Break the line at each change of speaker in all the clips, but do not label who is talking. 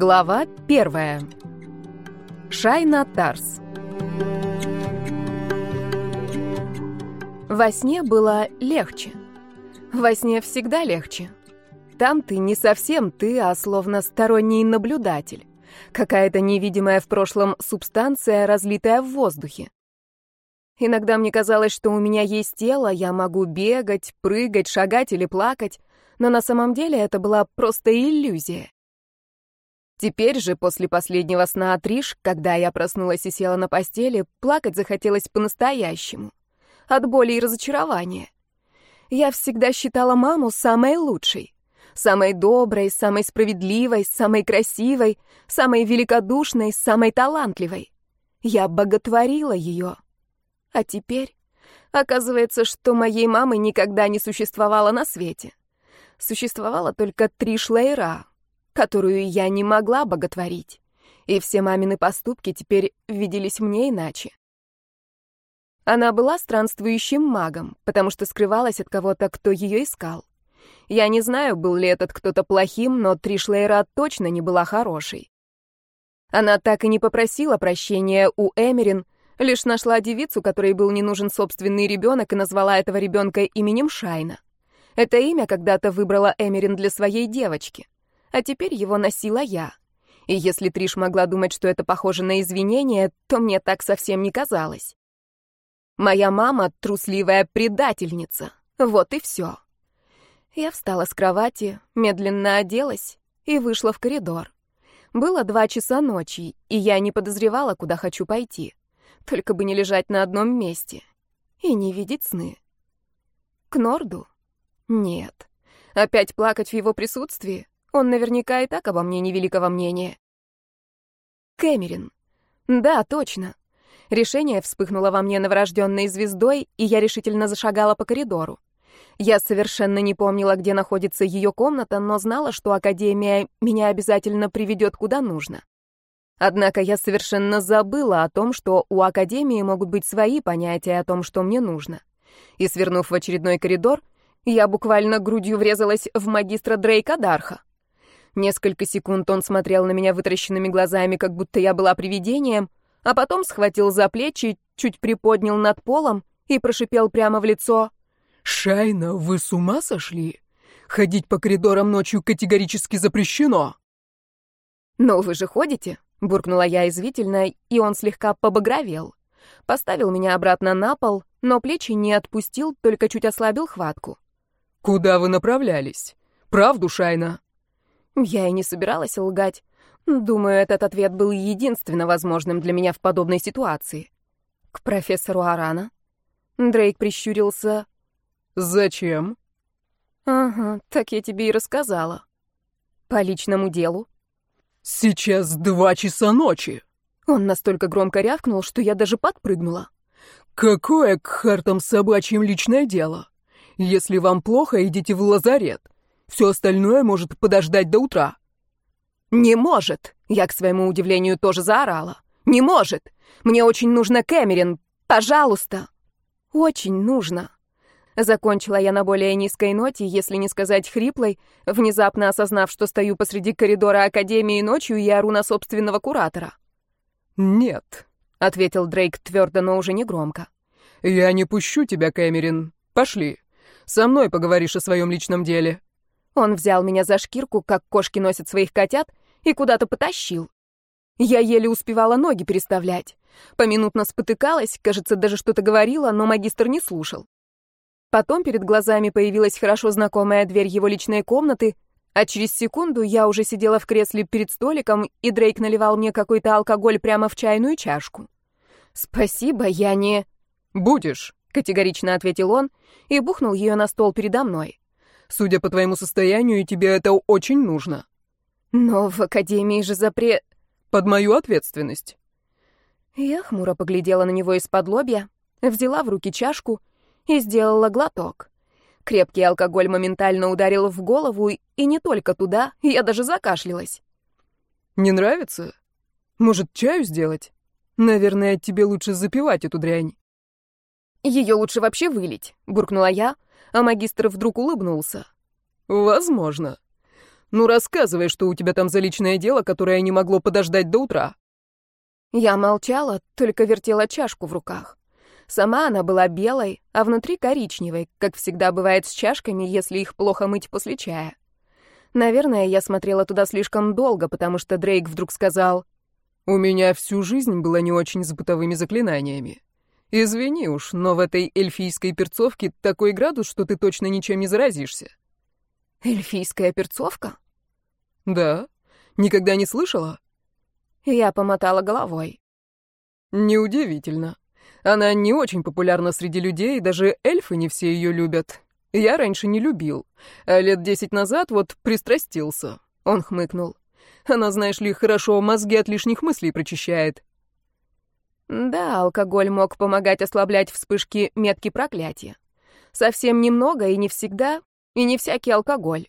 Глава первая. Шайна Тарс. Во сне было легче. Во сне всегда легче. Там ты не совсем ты, а словно сторонний наблюдатель. Какая-то невидимая в прошлом субстанция, разлитая в воздухе. Иногда мне казалось, что у меня есть тело, я могу бегать, прыгать, шагать или плакать, но на самом деле это была просто иллюзия. Теперь же, после последнего сна от Риш, когда я проснулась и села на постели, плакать захотелось по-настоящему. От боли и разочарования. Я всегда считала маму самой лучшей. Самой доброй, самой справедливой, самой красивой, самой великодушной, самой талантливой. Я боготворила ее. А теперь оказывается, что моей мамы никогда не существовало на свете. Существовала только Триш Лейра, которую я не могла боготворить. И все мамины поступки теперь виделись мне иначе. Она была странствующим магом, потому что скрывалась от кого-то, кто ее искал. Я не знаю, был ли этот кто-то плохим, но Тришлейра точно не была хорошей. Она так и не попросила прощения у Эмерин, лишь нашла девицу, которой был не нужен собственный ребенок, и назвала этого ребенка именем Шайна. Это имя когда-то выбрала Эмерин для своей девочки а теперь его носила я. И если Триш могла думать, что это похоже на извинение, то мне так совсем не казалось. Моя мама — трусливая предательница. Вот и все. Я встала с кровати, медленно оделась и вышла в коридор. Было два часа ночи, и я не подозревала, куда хочу пойти. Только бы не лежать на одном месте и не видеть сны. К Норду? Нет. Опять плакать в его присутствии? Он наверняка и так обо мне невеликого мнения. Кэмерин. Да, точно. Решение вспыхнуло во мне новорожденной звездой, и я решительно зашагала по коридору. Я совершенно не помнила, где находится ее комната, но знала, что Академия меня обязательно приведет куда нужно. Однако я совершенно забыла о том, что у Академии могут быть свои понятия о том, что мне нужно. И, свернув в очередной коридор, я буквально грудью врезалась в магистра Дрейка Дарха. Несколько секунд он смотрел на меня вытаращенными глазами, как будто я была привидением, а потом схватил за плечи, чуть приподнял над полом и прошипел прямо в лицо.
«Шайна, вы с ума сошли? Ходить по коридорам ночью категорически запрещено!»
«Но вы же ходите?» — буркнула я извительно, и он слегка побагровел. Поставил меня обратно на пол, но плечи не отпустил, только чуть ослабил хватку.
«Куда вы направлялись? Правду, Шайна?»
Я и не собиралась лгать. Думаю, этот ответ был единственно возможным для меня в подобной ситуации. К профессору Арана. Дрейк прищурился.
«Зачем?»
«Ага, так я тебе и рассказала. По личному делу».
«Сейчас два часа ночи!»
Он настолько громко рявкнул, что я даже подпрыгнула.
«Какое к хартам собачьим личное дело? Если вам плохо, идите в лазарет. Все остальное может подождать до утра».
«Не может!» — я, к своему удивлению, тоже заорала. «Не может! Мне очень нужно Кэмерин! Пожалуйста!» «Очень нужно!» Закончила я на более низкой ноте, если не сказать хриплой, внезапно осознав, что стою посреди коридора Академии ночью и ору на собственного куратора.
«Нет», —
ответил Дрейк твердо, но уже не громко.
«Я не пущу тебя, Кэмерин. Пошли. Со мной поговоришь о своем личном деле».
Он взял меня за шкирку, как кошки носят своих котят, и куда-то потащил. Я еле успевала ноги переставлять. Поминутно спотыкалась, кажется, даже что-то говорила, но магистр не слушал. Потом перед глазами появилась хорошо знакомая дверь его личной комнаты, а через секунду я уже сидела в кресле перед столиком, и Дрейк наливал мне какой-то алкоголь прямо в чайную чашку. «Спасибо, я не...»
«Будешь», — категорично ответил он и бухнул ее на стол передо мной. Судя по твоему состоянию, тебе это очень нужно.
Но в академии же запрет...
Под мою ответственность.
Я хмуро поглядела на него из-под лобья, взяла в руки чашку и сделала глоток. Крепкий алкоголь моментально ударил в голову, и не только туда, я даже закашлялась.
«Не нравится? Может, чаю сделать? Наверное, тебе лучше запивать эту дрянь».
«Ее лучше вообще вылить», — буркнула я, а магистр вдруг улыбнулся.
«Возможно.
Ну, рассказывай, что у тебя там за личное дело, которое не могло подождать до утра».
Я молчала, только вертела чашку в руках. Сама она была белой, а внутри коричневой, как всегда бывает с чашками, если их плохо мыть после чая. Наверное, я смотрела туда слишком долго, потому что Дрейк вдруг сказал...
«У меня всю жизнь было не очень с бытовыми заклинаниями. Извини уж, но в этой эльфийской перцовке такой градус, что ты точно ничем не заразишься».
«Эльфийская перцовка?»
«Да. Никогда не слышала?»
Я помотала головой.
«Неудивительно. Она не очень популярна среди людей, даже эльфы не все ее любят. Я раньше не любил, а лет десять назад вот пристрастился». Он хмыкнул. «Она, знаешь ли, хорошо мозги от лишних мыслей прочищает».
Да, алкоголь мог помогать ослаблять вспышки метки проклятия. Совсем немного и не всегда, и не всякий алкоголь.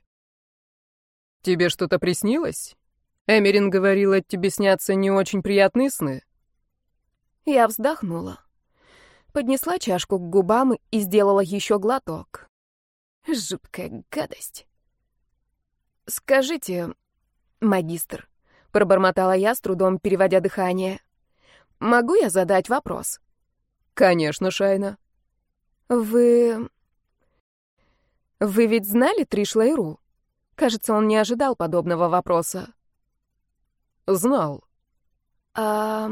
«Тебе что-то приснилось? Эмерин говорила, тебе снятся не очень приятные сны».
Я вздохнула. Поднесла чашку к губам и сделала еще глоток. Жуткая гадость. «Скажите, магистр», — пробормотала я, с трудом переводя дыхание, — «могу я задать вопрос?»
«Конечно, Шайна».
«Вы... Вы ведь знали Тришлайру? Кажется, он не ожидал подобного вопроса.
Знал.
А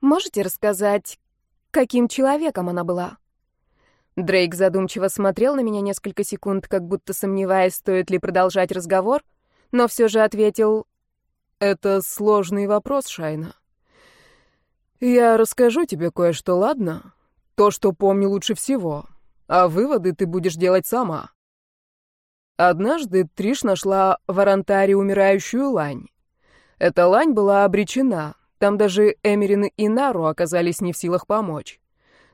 можете рассказать, каким человеком она была? Дрейк задумчиво смотрел на меня несколько секунд, как будто сомневаясь, стоит ли продолжать разговор, но все же ответил
«Это сложный вопрос, Шайна. Я расскажу тебе кое-что, ладно? То, что помню лучше всего а выводы ты будешь делать сама. Однажды Триш нашла в Арантаре умирающую лань. Эта лань была обречена, там даже Эмерин и Нару оказались не в силах помочь.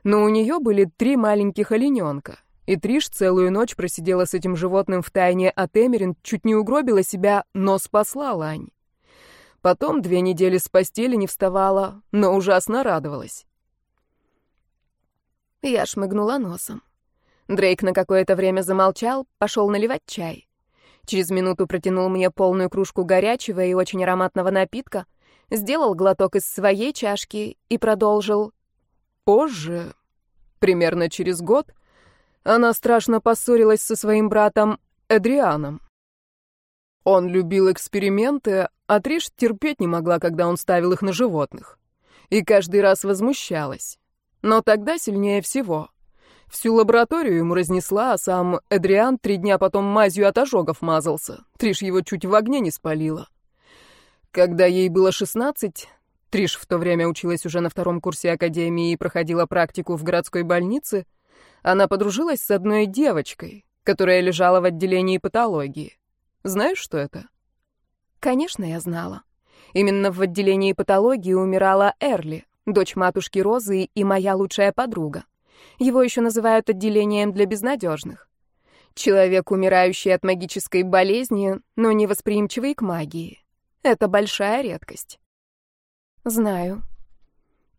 Но у нее были три маленьких олененка, и Триш целую ночь просидела с этим животным в тайне от Эмерин, чуть не угробила себя, но спасла лань. Потом две недели с постели не вставала, но ужасно радовалась.
Я шмыгнула носом. Дрейк на какое-то время замолчал, пошел наливать чай. Через минуту протянул мне полную кружку горячего и очень ароматного напитка, сделал глоток из своей чашки и продолжил.
Позже, примерно через год, она страшно поссорилась со своим братом Эдрианом. Он любил эксперименты, а Триш терпеть не могла, когда он ставил их на животных. И каждый раз возмущалась. Но тогда сильнее всего. Всю лабораторию ему разнесла, а сам Эдриан три дня потом мазью от ожогов мазался. Триш его чуть в огне не спалила. Когда ей было шестнадцать, Триш в то время училась уже на втором курсе академии и проходила практику в городской больнице, она подружилась с одной девочкой, которая лежала в отделении патологии. Знаешь, что это?
Конечно, я знала. Именно в отделении патологии умирала Эрли, дочь матушки Розы и моя лучшая подруга. Его еще называют отделением для безнадежных. Человек, умирающий от магической болезни, но не восприимчивый к магии. Это большая редкость. Знаю.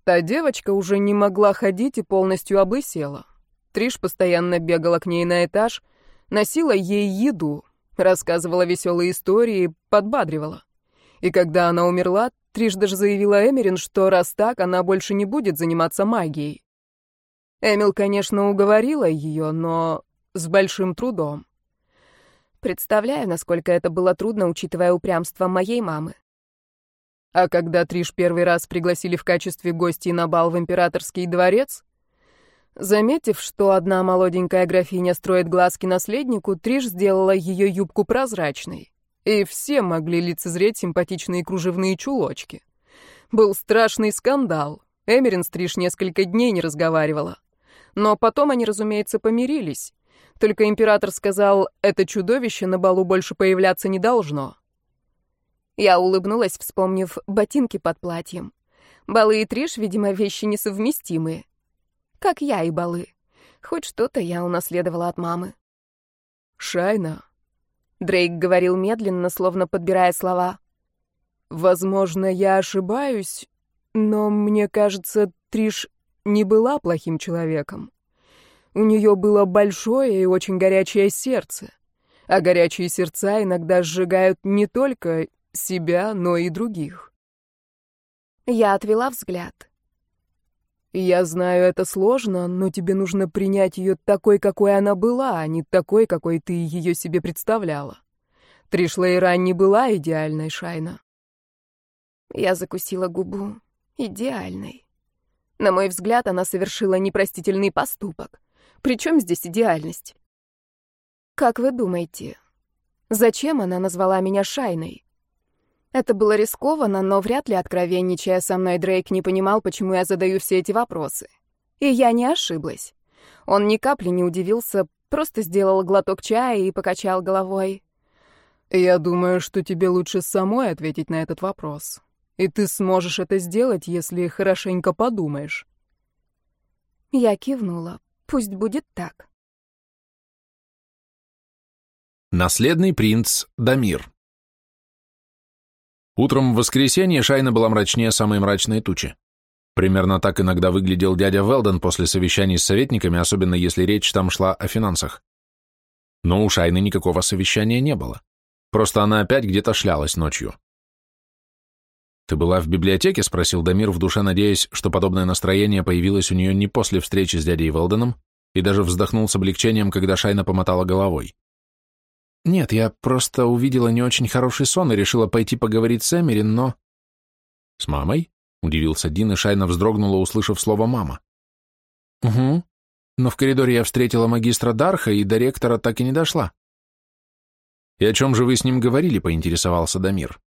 Та девочка уже не могла ходить и полностью облысела. Триш постоянно бегала к ней на этаж, носила ей еду, рассказывала веселые истории, подбадривала. И когда она умерла, Триш даже заявила Эмерин, что раз так, она больше не будет заниматься магией. Эмил, конечно, уговорила ее, но с большим трудом.
Представляю, насколько это было трудно, учитывая упрямство моей мамы.
А когда Триш первый раз пригласили в качестве гостей на бал в императорский дворец, заметив, что одна молоденькая графиня строит глазки наследнику, Триш сделала ее юбку прозрачной, и все могли лицезреть симпатичные кружевные чулочки. Был страшный скандал. Эмерин с Триш несколько дней не разговаривала. Но потом они, разумеется, помирились. Только император сказал, это чудовище на балу больше появляться не должно.
Я улыбнулась, вспомнив ботинки под платьем. Балы и Триш, видимо, вещи несовместимые. Как я и балы. Хоть что-то я унаследовала от мамы.
«Шайна», —
Дрейк говорил медленно, словно подбирая слова.
«Возможно, я ошибаюсь, но мне кажется, Триш не была плохим человеком. У нее было большое и очень горячее сердце.
а горячие сердца иногда сжигают не только себя, но и других.
Я отвела взгляд.
Я знаю, это сложно, но тебе нужно принять ее такой, какой она была, а не такой, какой ты ее себе представляла. Тришлейра не была идеальной, Шайна.
Я закусила губу. Идеальной. На мой взгляд, она совершила непростительный поступок. Причем здесь идеальность? Как вы думаете, зачем она назвала меня Шайной? Это было рискованно, но вряд ли, откровенничая со мной, Дрейк не понимал, почему я задаю все эти вопросы. И я не ошиблась. Он ни капли не удивился, просто сделал глоток чая и покачал головой.
«Я думаю, что тебе лучше самой ответить на этот вопрос. И ты сможешь это сделать, если хорошенько подумаешь».
Я кивнула. Пусть будет так.
Наследный принц Дамир Утром в воскресенье Шайна была мрачнее самой мрачной тучи. Примерно так иногда выглядел дядя Велден после совещаний с советниками, особенно если речь там шла о финансах. Но у Шайны никакого совещания не было. Просто она опять где-то шлялась ночью. «Ты была в библиотеке?» — спросил Дамир в душе, надеясь, что подобное настроение появилось у нее не после встречи с дядей Велденом, и даже вздохнул с облегчением, когда Шайна помотала головой. «Нет, я просто увидела не очень хороший сон и решила пойти поговорить с Эмерин, но...» «С мамой?» — удивился Дин, и Шайна вздрогнула, услышав слово «мама». «Угу. Но в коридоре я встретила магистра Дарха, и до ректора так и не дошла». «И о чем же вы с ним говорили?» — поинтересовался Дамир.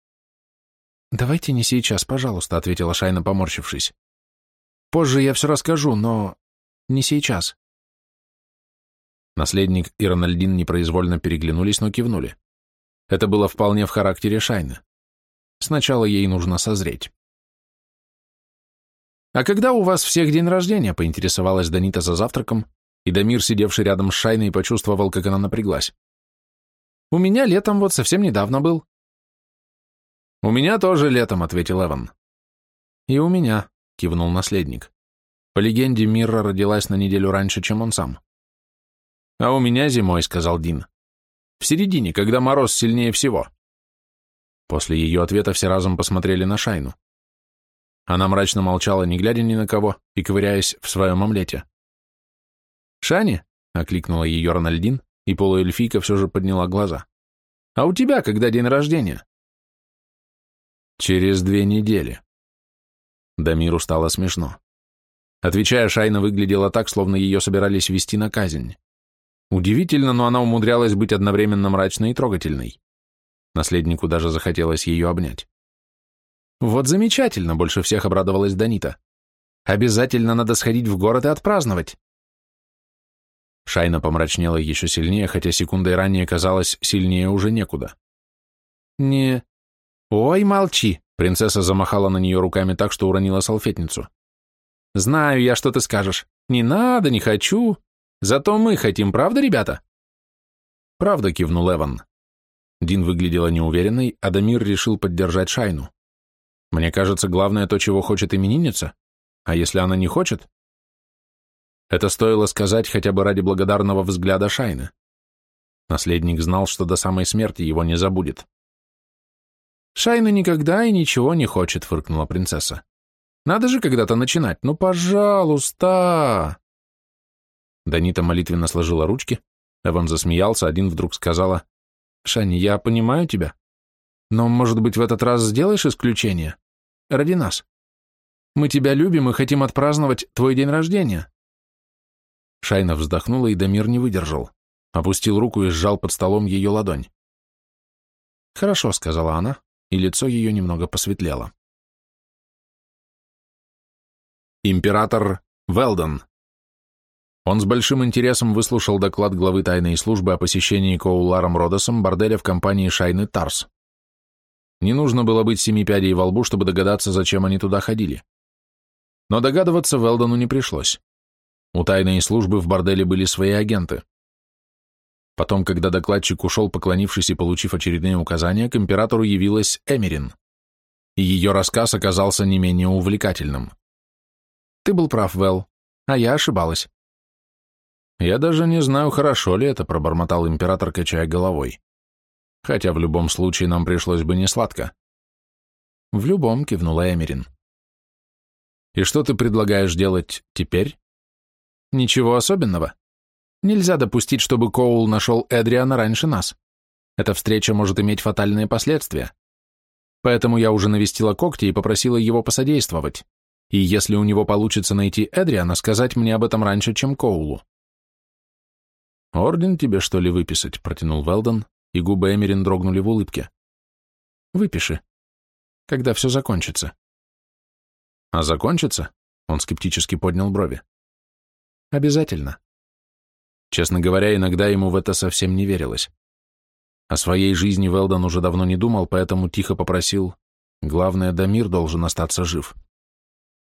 «Давайте не сейчас, пожалуйста», — ответила Шайна, поморщившись. «Позже я все расскажу, но не сейчас». Наследник и Рональдин непроизвольно переглянулись, но кивнули. Это было вполне в характере Шайны. Сначала ей нужно созреть. «А когда у вас всех день рождения?» — поинтересовалась Данита за завтраком, и Дамир, сидевший рядом с Шайной, почувствовал, как она напряглась. «У меня летом вот совсем недавно был». «У меня тоже летом», — ответил Эван. «И у меня», — кивнул наследник. По легенде, Мирра родилась на неделю раньше, чем он сам. «А у меня зимой», — сказал Дин. «В середине, когда мороз сильнее всего». После ее ответа все разом посмотрели на Шайну. Она мрачно молчала, не глядя ни на кого, и ковыряясь в своем омлете. «Шани?» — окликнула ее Рональдин, и полуэльфийка все же подняла глаза. «А у тебя когда день рождения?» «Через две недели». Дамиру стало смешно. Отвечая, Шайна выглядела так, словно ее собирались вести на казнь. Удивительно, но она умудрялась быть одновременно мрачной и трогательной. Наследнику даже захотелось ее обнять. «Вот замечательно!» — больше всех обрадовалась Данита. «Обязательно надо сходить в город и отпраздновать!» Шайна помрачнела еще сильнее, хотя секундой ранее казалось, сильнее уже некуда. «Не...» «Ой, молчи!» — принцесса замахала на нее руками так, что уронила салфетницу. «Знаю я, что ты скажешь. Не надо, не хочу. Зато мы хотим, правда, ребята?» «Правда», — кивнул Эван. Дин выглядела неуверенной, а Дамир решил поддержать Шайну. «Мне кажется, главное то, чего хочет именинница. А если она не хочет?» Это стоило сказать хотя бы ради благодарного взгляда Шайны. Наследник знал, что до самой смерти его не забудет. «Шайна никогда и ничего не хочет», — фыркнула принцесса. «Надо же когда-то начинать. Ну, пожалуйста!» Данита молитвенно сложила ручки, Эван засмеялся, один вдруг сказала, «Шани, я понимаю тебя, но, может быть, в этот раз сделаешь исключение? Ради нас. Мы тебя любим и хотим отпраздновать твой день рождения». Шайна вздохнула, и Дамир не выдержал. Опустил руку и сжал под столом ее ладонь. «Хорошо», — сказала она, и лицо ее немного посветлело. Император Велден он с большим интересом выслушал доклад главы тайной службы о посещении Коуларом Родосом борделя в компании Шайны Тарс. Не нужно было быть семи пядей во лбу, чтобы догадаться, зачем они туда ходили. Но догадываться Велдону не пришлось. У тайной службы в борделе были свои агенты. Потом, когда докладчик ушел, поклонившись и получив очередные указания, к императору явилась Эмерин. И ее рассказ оказался не менее увлекательным. «Ты был прав, Вэл, а я ошибалась. Я даже не знаю, хорошо ли это, пробормотал император, качая головой. Хотя в любом случае нам пришлось бы не сладко. В любом, кивнула Эмерин. И что ты предлагаешь делать теперь? Ничего особенного. Нельзя допустить, чтобы Коул нашел Эдриана раньше нас. Эта встреча может иметь фатальные последствия. Поэтому я уже навестила когти и попросила его посодействовать. И если у него получится найти Эдриана, сказать мне об этом раньше, чем Коулу. «Орден тебе, что ли, выписать?» — протянул Велдон, и губы Эмерин дрогнули в улыбке. «Выпиши. Когда все закончится». «А закончится?» — он скептически поднял брови. «Обязательно». Честно говоря, иногда ему в это совсем не верилось. О своей жизни Велдон уже давно не думал, поэтому тихо попросил, главное, Дамир должен остаться жив.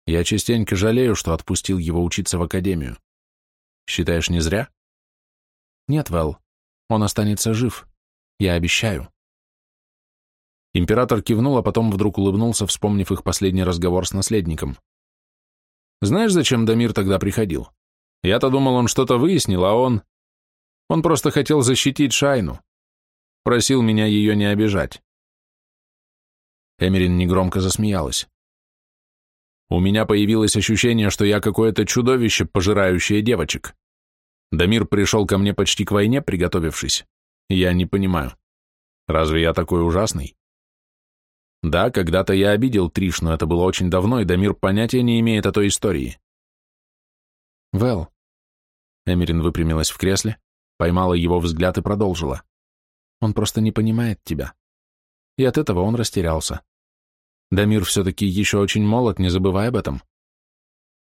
Я частенько жалею, что отпустил его учиться в академию. Считаешь, не зря? Нет, Вэл, он останется жив. Я обещаю. Император кивнул, а потом вдруг улыбнулся, вспомнив их последний разговор с наследником. Знаешь, зачем Дамир тогда приходил? Я-то думал, он что-то выяснил, а он... Он просто хотел защитить Шайну. Просил меня ее не обижать. Эмерин негромко засмеялась. У меня появилось ощущение, что я какое-то чудовище, пожирающее девочек. Дамир пришел ко мне почти к войне, приготовившись. Я не понимаю. Разве я такой ужасный? Да, когда-то я обидел Триш, но это было очень давно, и Дамир понятия не имеет о той истории. Вэл. Эмерин выпрямилась в кресле, поймала его взгляд и продолжила. Он просто не понимает тебя. И от этого он растерялся. Дамир все-таки еще очень молод, не забывай об этом.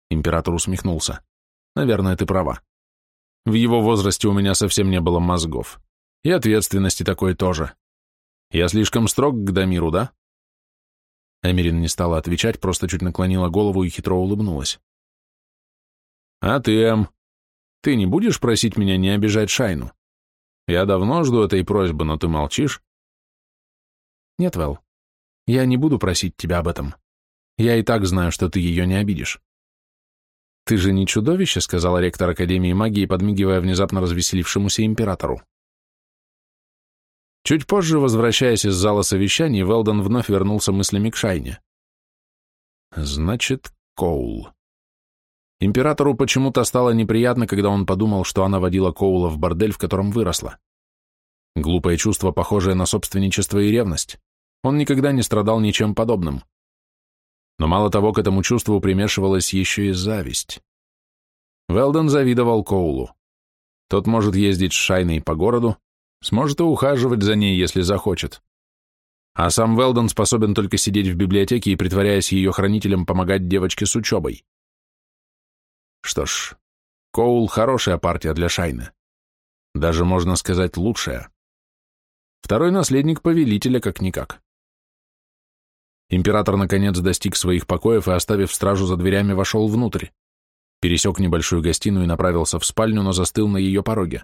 Император усмехнулся. Наверное, ты права. В его возрасте у меня совсем не было мозгов. И ответственности такой тоже. Я слишком строг к Дамиру, да? Эмерин не стала отвечать, просто чуть наклонила голову и хитро улыбнулась. А ты, Эм, ты не будешь просить меня не обижать Шайну? Я давно жду этой просьбы, но ты молчишь. Нет, Вэл, я не буду просить тебя об этом. Я и так знаю, что ты ее не обидишь. Ты же не чудовище, сказала ректор Академии магии, подмигивая внезапно развеселившемуся императору. Чуть позже, возвращаясь из зала совещаний, Велдон вновь вернулся мыслями к Шайне. Значит, Коул. Императору почему-то стало неприятно, когда он подумал, что она водила Коула в бордель, в котором выросла. Глупое чувство, похожее на собственничество и ревность. Он никогда не страдал ничем подобным. Но мало того, к этому чувству примешивалась еще и зависть. Велден завидовал Коулу. Тот может ездить с Шайной по городу, сможет и ухаживать за ней, если захочет. А сам Велден способен только сидеть в библиотеке и, притворяясь ее хранителем, помогать девочке с учебой. Что ж, Коул — хорошая партия для Шайны. Даже, можно сказать, лучшая. Второй наследник повелителя как-никак. Император, наконец, достиг своих покоев и, оставив стражу за дверями, вошел внутрь. Пересек небольшую гостиную и направился в спальню, но застыл на ее пороге.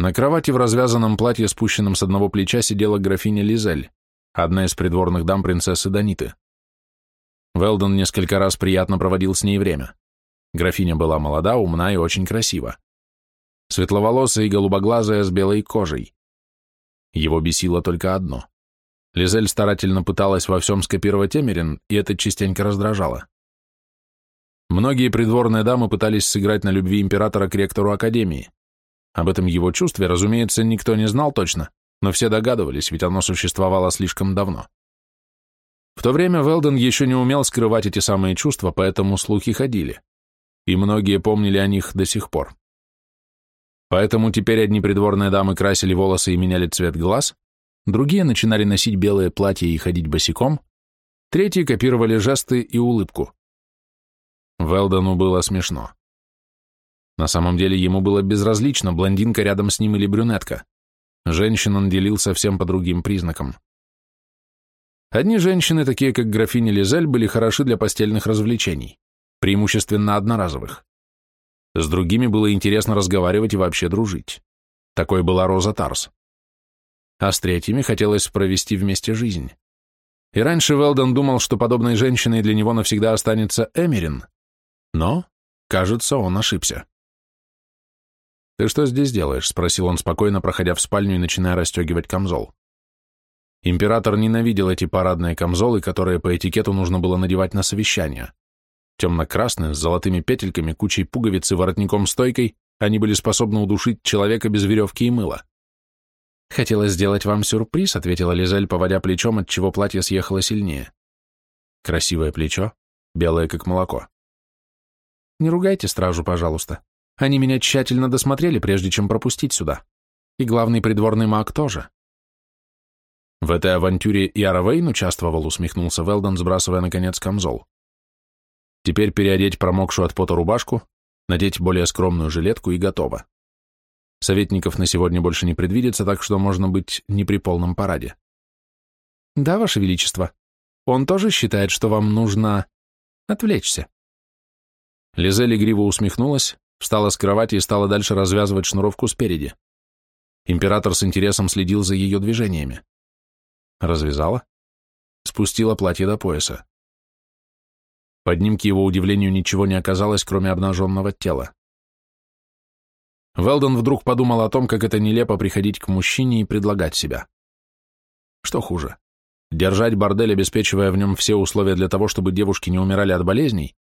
На кровати в развязанном платье, спущенном с одного плеча, сидела графиня Лизель, одна из придворных дам принцессы Даниты. Велдон несколько раз приятно проводил с ней время. Графиня была молода, умна и очень красива. Светловолосая и голубоглазая с белой кожей. Его бесило только одно. Лизель старательно пыталась во всем скопировать Эмерин, и это частенько раздражало. Многие придворные дамы пытались сыграть на любви императора к ректору Академии. Об этом его чувстве, разумеется, никто не знал точно, но все догадывались, ведь оно существовало слишком давно. В то время Велден еще не умел скрывать эти самые чувства, поэтому слухи ходили, и многие помнили о них до сих пор. Поэтому теперь одни придворные дамы красили волосы и меняли цвет глаз, другие начинали носить белые платья и ходить босиком, третьи копировали жесты и улыбку. Велдону было смешно. На самом деле ему было безразлично, блондинка рядом с ним или брюнетка. Женщин он делил совсем по другим признакам. Одни женщины, такие как графиня Лизель, были хороши для постельных развлечений, преимущественно одноразовых. С другими было интересно разговаривать и вообще дружить. Такой была Роза Тарс. А с третьими хотелось провести вместе жизнь. И раньше Велдон думал, что подобной женщиной для него навсегда останется Эмерин. Но, кажется, он ошибся. «Ты что здесь делаешь?» — спросил он спокойно, проходя в спальню и начиная расстегивать камзол. Император ненавидел эти парадные камзолы, которые по этикету нужно было надевать на совещание. Темно-красные, с золотыми петельками, кучей пуговиц и воротником-стойкой, они были способны удушить человека без веревки и мыла. «Хотела сделать вам сюрприз», — ответила Лизель, поводя плечом, от чего платье съехало сильнее. Красивое плечо, белое как молоко. «Не ругайте стражу, пожалуйста. Они меня тщательно досмотрели, прежде чем пропустить сюда. И главный придворный маг тоже». «В этой авантюре и Аравейн участвовал», — усмехнулся Велдон, сбрасывая, наконец, камзол. «Теперь переодеть промокшую от пота рубашку, надеть более скромную жилетку и готово. Советников на сегодня больше не предвидится, так что можно быть не при полном параде». «Да, Ваше Величество. Он тоже считает, что вам нужно отвлечься». Лизель игриво усмехнулась, встала с кровати и стала дальше развязывать шнуровку спереди. Император с интересом следил за ее движениями. Развязала, спустила платье до пояса. Под ним, к его удивлению, ничего не оказалось, кроме обнаженного тела. Велдон вдруг подумал о том, как это нелепо приходить к мужчине и предлагать себя. Что хуже, держать бордель, обеспечивая в нем все условия для того, чтобы девушки не умирали от болезней,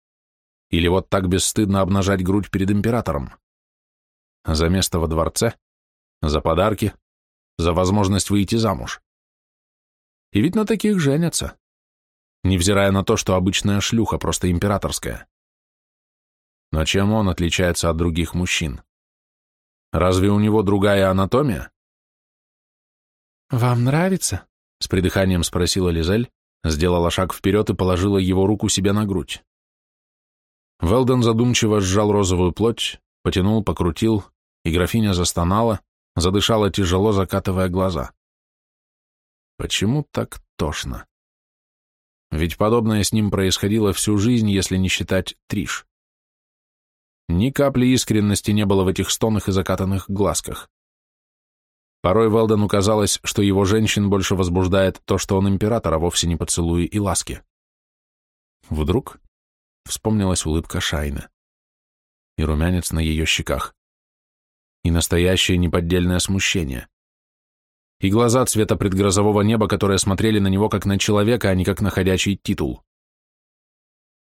или вот так бесстыдно обнажать грудь перед императором? За место во дворце? За подарки? За возможность выйти замуж? И ведь на таких женятся. Невзирая на то, что обычная шлюха, просто императорская. Но чем он отличается от других мужчин? Разве у него другая анатомия? «Вам нравится?» — с придыханием спросила Лизель, сделала шаг вперед и положила его руку себе на грудь. Велден задумчиво сжал розовую плоть, потянул, покрутил, и графиня застонала, задышала тяжело, закатывая глаза. Почему так тошно? Ведь подобное с ним происходило всю жизнь, если не считать Триш. Ни капли искренности не было в этих стонах и закатанных глазках. Порой Велдену казалось, что его женщин больше возбуждает то, что он император, а вовсе не поцелуи и ласки. Вдруг вспомнилась улыбка Шайна и румянец на ее щеках, и настоящее неподдельное смущение и глаза цвета предгрозового неба, которые смотрели на него как на человека, а не как на ходячий титул.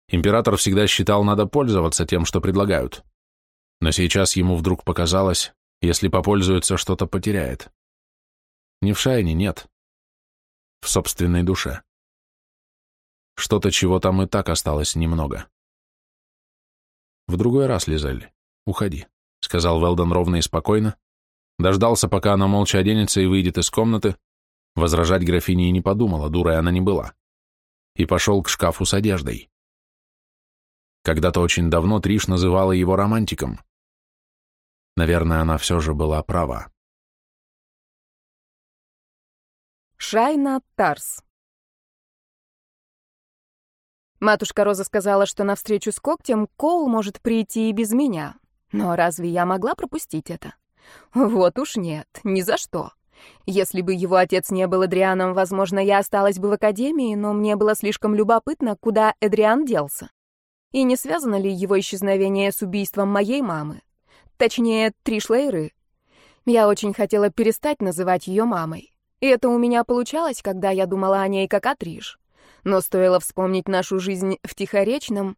Император всегда считал, надо пользоваться тем, что предлагают. Но сейчас ему вдруг показалось, если попользуется, что-то потеряет. Не в Шайне, нет. В собственной душе. Что-то, чего там и так осталось немного. В другой раз, Лизель, уходи, — сказал Велдон ровно и спокойно, Дождался, пока она молча оденется и выйдет из комнаты. Возражать графине и не подумала, дурой она не была. И пошел к шкафу с одеждой. Когда-то очень давно Триш называла его романтиком. Наверное, она все же была права.
Шайна Тарс Матушка Роза сказала, что на встречу с когтем Коул может прийти и без меня. Но разве я могла пропустить это? Вот уж нет, ни за что. Если бы его отец не был Эдрианом, возможно, я осталась бы в академии, но мне было слишком любопытно, куда Эдриан делся. И не связано ли его исчезновение с убийством моей мамы? Точнее, Тришлейры. Я очень хотела перестать называть ее мамой. И это у меня получалось, когда я думала о ней как о Триш. Но стоило вспомнить нашу жизнь в Тихоречном...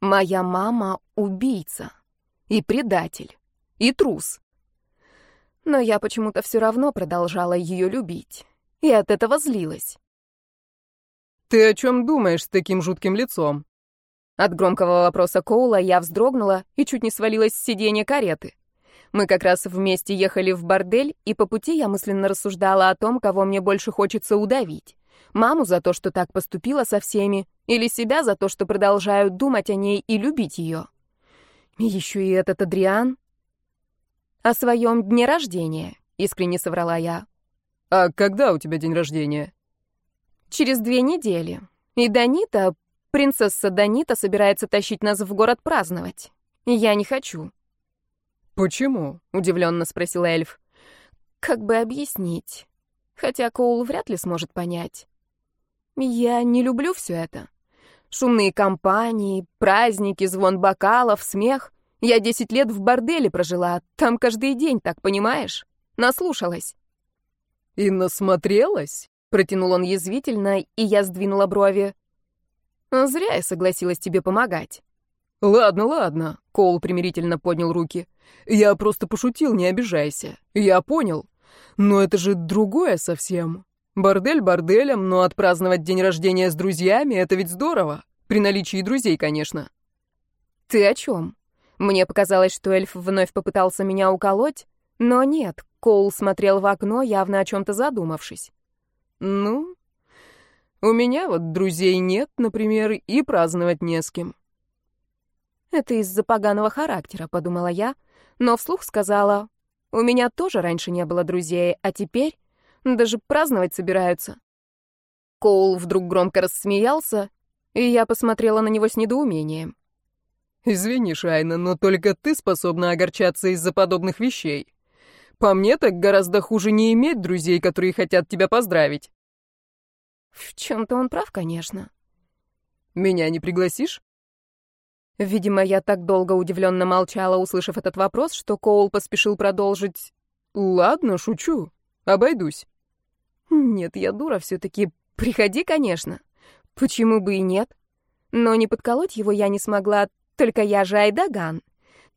Моя мама — убийца и предатель и трус. Но я почему-то все равно продолжала ее любить. И от этого злилась.
«Ты о чем думаешь с таким жутким лицом?»
От громкого вопроса Коула я вздрогнула и чуть не свалилась с сиденья кареты. Мы как раз вместе ехали в бордель, и по пути я мысленно рассуждала о том, кого мне больше хочется удавить. Маму за то, что так поступила со всеми, или себя за то, что продолжаю думать о ней и любить ее. Еще и этот Адриан. «О своем дне рождения», — искренне соврала я.
«А когда у тебя день рождения?»
«Через две недели. И Данита, принцесса Данита, собирается тащить нас в город праздновать. Я не хочу».
«Почему?»
— удивленно спросил эльф. «Как бы объяснить? Хотя Коул вряд ли сможет понять. Я не люблю все это. Шумные компании, праздники, звон бокалов, смех Я десять лет в борделе прожила, там каждый день, так понимаешь? Наслушалась».
«И насмотрелась?» — протянул он язвительно, и я сдвинула брови.
«Зря я согласилась тебе помогать».
«Ладно, ладно», — Коул примирительно поднял руки. «Я просто пошутил, не обижайся. Я понял. Но это же другое совсем. Бордель борделем, но отпраздновать день рождения с друзьями — это ведь здорово. При наличии друзей, конечно».
«Ты о чем?» Мне показалось, что эльф вновь попытался меня уколоть, но нет, Коул смотрел в окно, явно о чем-то задумавшись.
«Ну, у меня вот друзей нет, например, и праздновать не с кем».
«Это из-за поганого характера», — подумала я, но вслух сказала, «У меня тоже раньше не было друзей, а теперь даже праздновать собираются». Коул вдруг громко рассмеялся, и я посмотрела на него с недоумением.
«Извини, Шайна, но только ты способна огорчаться из-за подобных вещей. По мне так гораздо хуже не иметь друзей, которые хотят тебя поздравить».
В чем-то он прав, конечно.
«Меня не пригласишь?»
Видимо, я так долго удивленно молчала, услышав этот вопрос, что Коул поспешил продолжить.
«Ладно, шучу. Обойдусь».
«Нет, я дура все-таки. Приходи, конечно. Почему бы и нет? Но не подколоть его я не смогла, только я же Айдаган.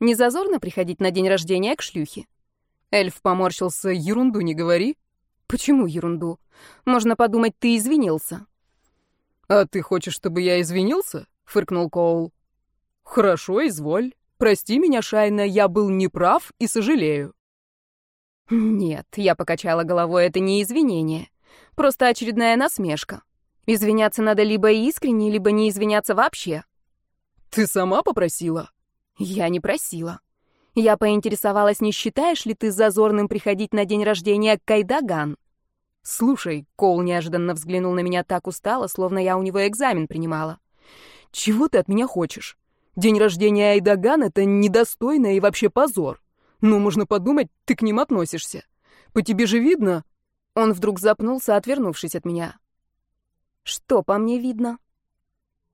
Не зазорно приходить на день рождения к шлюхе».
Эльф поморщился. «Ерунду не говори».
«Почему ерунду? Можно подумать, ты извинился».
«А ты хочешь, чтобы я извинился?» — фыркнул Коул. «Хорошо, изволь. Прости меня, Шайна, я был неправ и сожалею».
«Нет», — я покачала головой, — «это не извинение. Просто очередная насмешка. Извиняться надо либо искренне, либо не извиняться вообще».
«Ты сама попросила?»
«Я не просила. Я поинтересовалась, не считаешь ли ты зазорным приходить на день рождения Кайдаган?» «Слушай», — Коул неожиданно взглянул на меня так устало, словно я у него экзамен принимала.
«Чего ты от меня хочешь? День рождения Айдаган — это недостойно и вообще позор. Ну, можно подумать, ты к ним относишься. По тебе же видно...»
Он вдруг запнулся, отвернувшись от меня. «Что по мне видно?»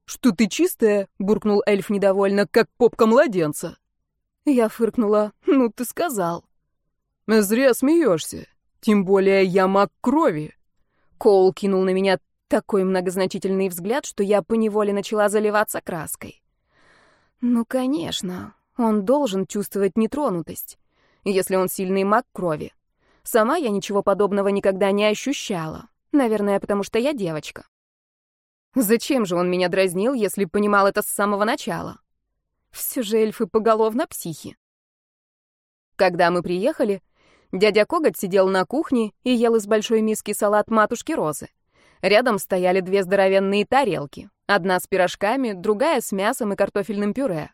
«Что ты чистая?» — буркнул эльф недовольно, как попка младенца.
Я фыркнула. «Ну, ты сказал».
«Зря смеешься. Тем более я маг крови».
Коул кинул на меня такой многозначительный взгляд, что я поневоле начала заливаться краской. Ну, конечно, он должен чувствовать нетронутость, если он сильный маг крови. Сама я ничего подобного никогда не ощущала. Наверное, потому что я девочка. Зачем же он меня дразнил, если понимал это с самого начала? Все же эльфы поголовно психи. Когда мы приехали, дядя Коготь сидел на кухне и ел из большой миски салат матушки Розы. Рядом стояли две здоровенные тарелки. Одна с пирожками, другая с мясом и картофельным пюре.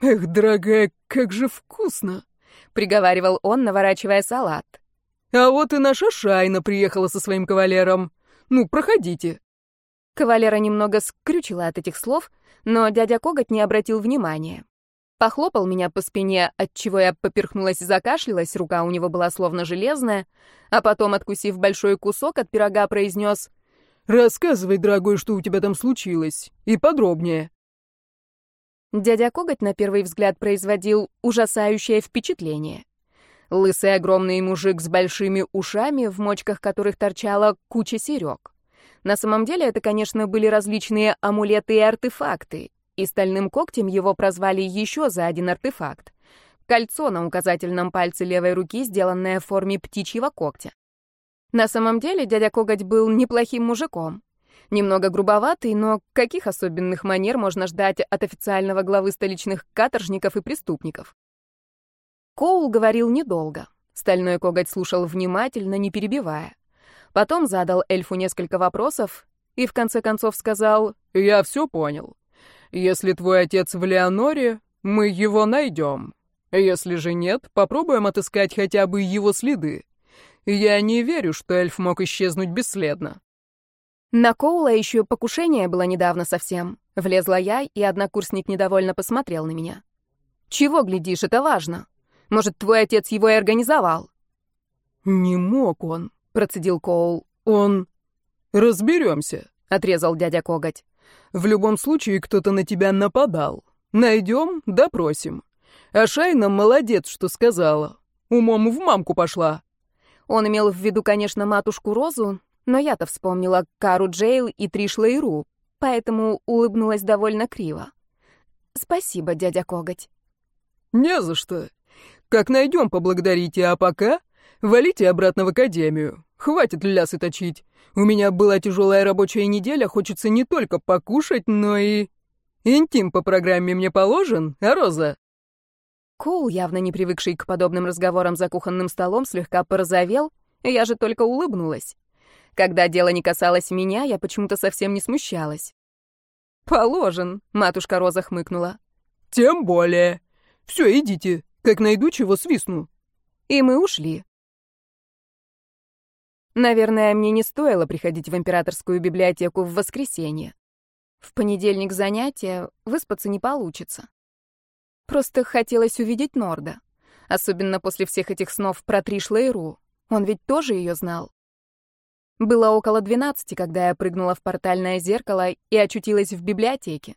«Эх, дорогая, как же вкусно!»
— приговаривал он, наворачивая салат.
«А вот и наша Шайна приехала со своим кавалером. Ну, проходите».
Кавалера немного скрючила от этих слов, но дядя Коготь не обратил внимания. Похлопал меня по спине, отчего я поперхнулась и закашлялась, рука у него была словно железная, а потом, откусив большой кусок от пирога, произнес
«Рассказывай, дорогой, что у тебя там случилось, и подробнее».
Дядя Коготь на первый взгляд производил ужасающее впечатление. Лысый огромный мужик с большими ушами, в мочках которых торчала куча серег. На самом деле это, конечно, были различные амулеты и артефакты, и стальным когтем его прозвали еще за один артефакт. Кольцо на указательном пальце левой руки, сделанное в форме птичьего когтя. На самом деле дядя Коготь был неплохим мужиком. Немного грубоватый, но каких особенных манер можно ждать от официального главы столичных каторжников и преступников? Коул говорил недолго. Стальной коготь слушал внимательно, не перебивая. Потом задал эльфу несколько вопросов и в конце концов сказал
«Я все понял. Если твой отец в Леоноре, мы его найдем. Если же нет, попробуем отыскать хотя бы его следы. Я не верю, что эльф мог исчезнуть бесследно.
На Коула еще покушение было недавно совсем. Влезла я, и однокурсник недовольно посмотрел на меня. «Чего глядишь, это важно. Может, твой отец его и организовал?»
«Не мог он», — процедил Коул. «Он...» «Разберемся», — отрезал дядя Коготь. В любом случае, кто-то на тебя нападал. Найдем, допросим. А Шайна молодец, что сказала. Умом в мамку пошла.
Он имел в виду, конечно, матушку Розу, но я-то вспомнила Кару Джейл и Триш Лейру, поэтому улыбнулась довольно криво. Спасибо, дядя Коготь.
Не за что. Как найдем, поблагодарите, а пока валите обратно в академию. Хватит лясы точить. У меня была тяжелая рабочая неделя, хочется не только покушать, но и... Интим по программе мне положен, а Роза?
Коул, явно не привыкший к подобным разговорам за кухонным столом, слегка порозовел, я же только улыбнулась. Когда дело не касалось меня, я почему-то совсем не смущалась. «Положен», — матушка Роза хмыкнула.
«Тем более. Все, идите. Как найду, чего свистну».
И мы ушли. Наверное, мне не стоило приходить в императорскую библиотеку в воскресенье. В понедельник занятия, выспаться не получится. Просто хотелось увидеть Норда. Особенно после всех этих снов про Триш Лейру. Он ведь тоже ее знал. Было около двенадцати, когда я прыгнула в портальное зеркало и очутилась в библиотеке.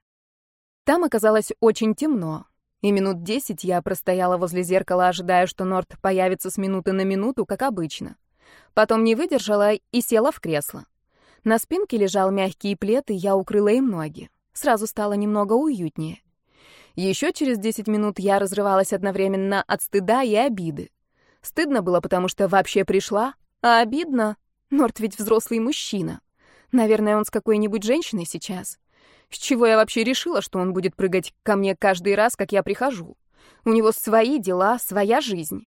Там оказалось очень темно, и минут десять я простояла возле зеркала, ожидая, что Норд появится с минуты на минуту, как обычно. Потом не выдержала и села в кресло. На спинке лежал мягкий плед, и я укрыла им ноги. Сразу стало немного уютнее. Еще через 10 минут я разрывалась одновременно от стыда и обиды. Стыдно было, потому что вообще пришла, а обидно. Норт ведь взрослый мужчина. Наверное, он с какой-нибудь женщиной сейчас. С чего я вообще решила, что он будет прыгать ко мне каждый раз, как я прихожу? У него свои дела, своя жизнь.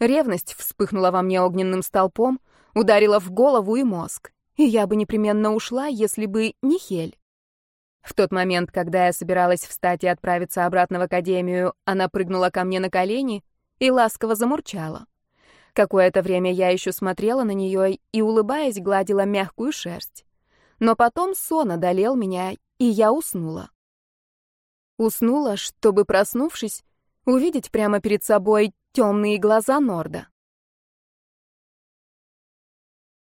Ревность вспыхнула во мне огненным столпом, ударила в голову и мозг. И я бы непременно ушла, если бы не Хель. В тот момент, когда я собиралась встать и отправиться обратно в академию, она прыгнула ко мне на колени и ласково замурчала. Какое-то время я еще смотрела на нее и, улыбаясь, гладила мягкую шерсть. Но потом сон одолел меня, и я уснула. Уснула, чтобы, проснувшись, увидеть прямо перед собой темные глаза Норда.